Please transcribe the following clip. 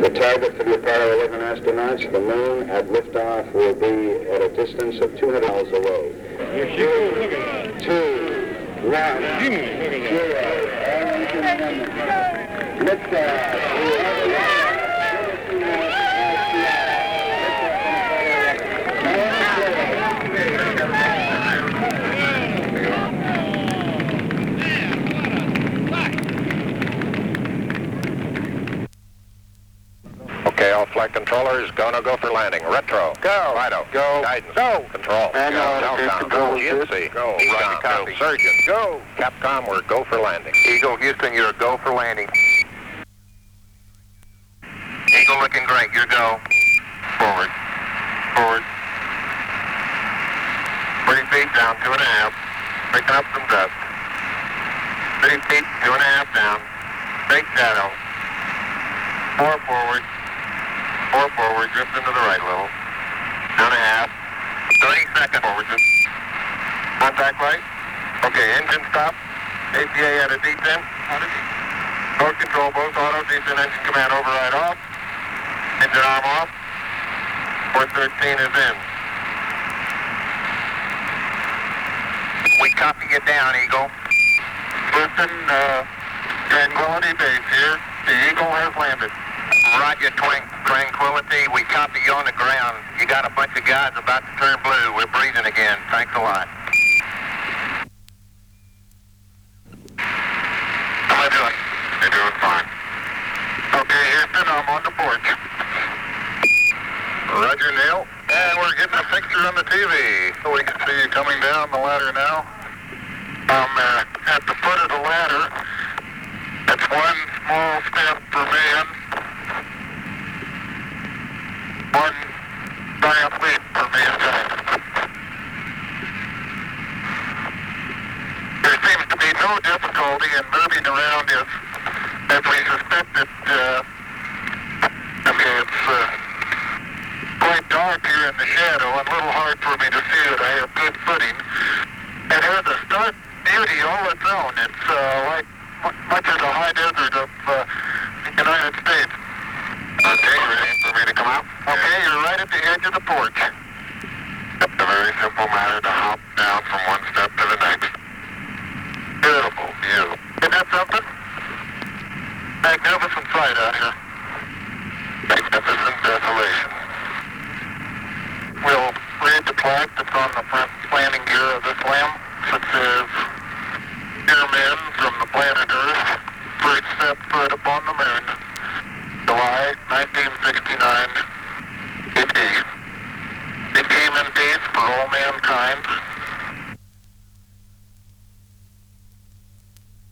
The target for the Apollo 11 astronauts, the moon at liftoff, will be at a distance of 200 miles away. Two, one, zero. Liftoff. Okay, all flight controllers, gonna go for landing. Retro. Go. Fido. Go. Guidance. Go. Control. And, go. uh, Telcom. control Go. assist. GNC. Go. EECOM. Roger, copy. Go. Surgeon. Go. Capcom, we're go for landing. Eagle Houston, you're a go for landing. Eagle looking great, you're go. Forward. Forward. 30 feet down, two and a half. Picking up some dust. 30 feet, two and a half down. Big shadow. Four forward. Four forward, drift into the right a little. Two and a half. 30 seconds forward, just. Contact light. Okay, engine stop. ACA at a detent. Mode control both auto, descent engine command override off. Engine arm off. 413 is in. We copy you down, Eagle. Listen, uh, Tranquility Base here. The Eagle has landed. Roger, twin, Tranquility. We copy you on the ground. You got a bunch of guys about to turn blue. We're breathing again. Thanks a lot. How am I doing? You're doing fine. Okay, Houston, I'm on the porch. Roger, Neil. And we're getting a picture on the TV. We can see you coming down the ladder now. I'm uh, at the foot of the ladder. One small step for man, one giant leap for mankind. There seems to be no difficulty in moving around as, as we suspected. Uh, okay, it's uh, quite dark here in the shadow and a little hard for me to see it. I have good footing. It has a stark beauty all its own. It's uh, like much of the high desert of uh, the United States. Okay, ready for me to come out? Okay, you're right at the edge of the porch. It's a very simple matter to hop down from one step to the next. Beautiful view. Isn't that something? Magnificent sight out here. Magnificent July 1969, it came in peace for all mankind,